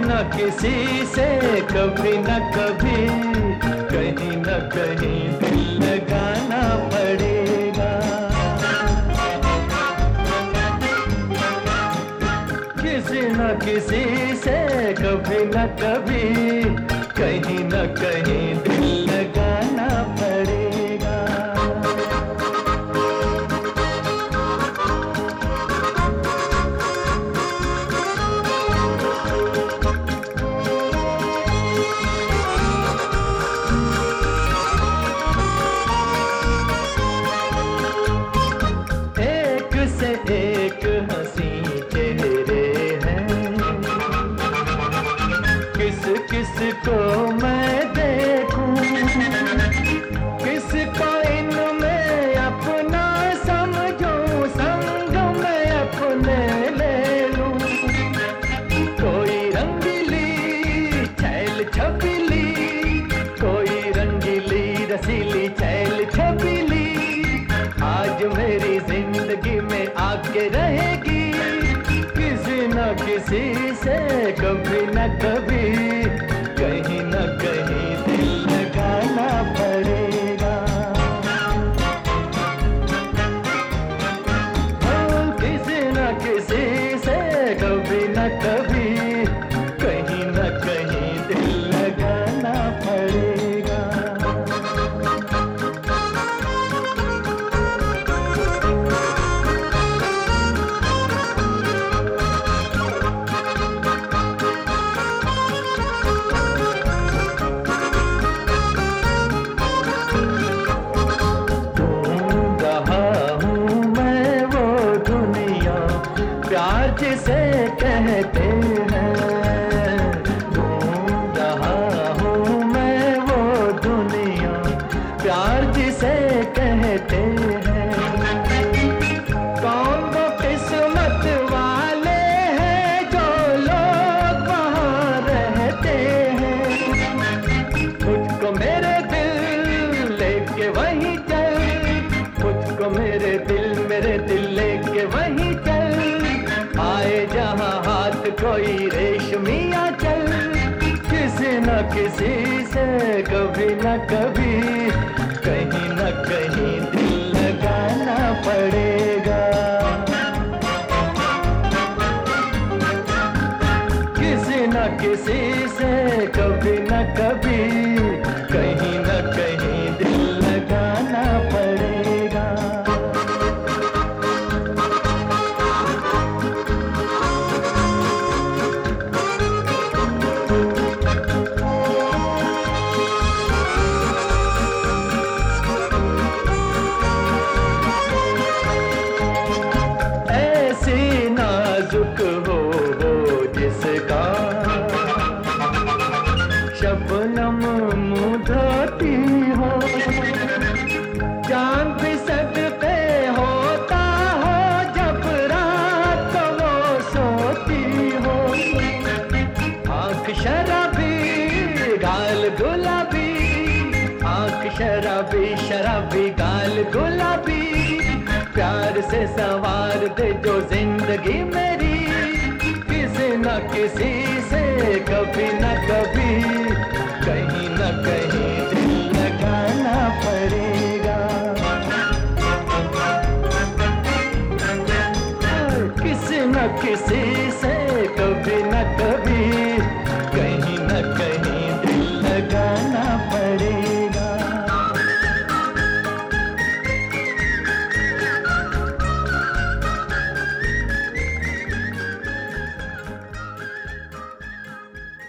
न किसी से कभी न कभी, कहीं न कहीं दिल लगाना पड़ेगा। किसी न किसी से कभी न कभी, कहीं न कहीं दिल मैं देखूँ, किसको इनमें अपना समझूं, संग में अपने ले लूँ। कोई रंगीली छैल छबीली कोई रंगीली रसीली छैल छबीली आज मेरी ज़िंदगी में आके रहेगी, किसी न किसी से कभी न कभी। जिसे कहते हैं। ढूंढ रहा हूँ मैं वो दुनिया, प्यार जिसे कहते हैं। कौन वो किस्मत वाले हैं जो लोग वहाँ रहते हैं? मुझको मेरे दिल लेके वहीं चल मुझको मेरे दिल मेरे दिल कोई रेशमिया चल किसी न किसी से कभी न कभी, कहीं न कहीं दिल लगाना पड़ेगा। किसी न किसी से कभी न कभी धोती हो। चाँद भी सदके होता हो, जब रात को वो सोती हो। आँख शराबी, गाल गुलाबी, आँख शराबी शराबी, गाल गुलाबी। प्यार से सवार दे जो ज़िंदगी मेरी, किसी न किसी से कभी न कभी। किसी से कभी न कभी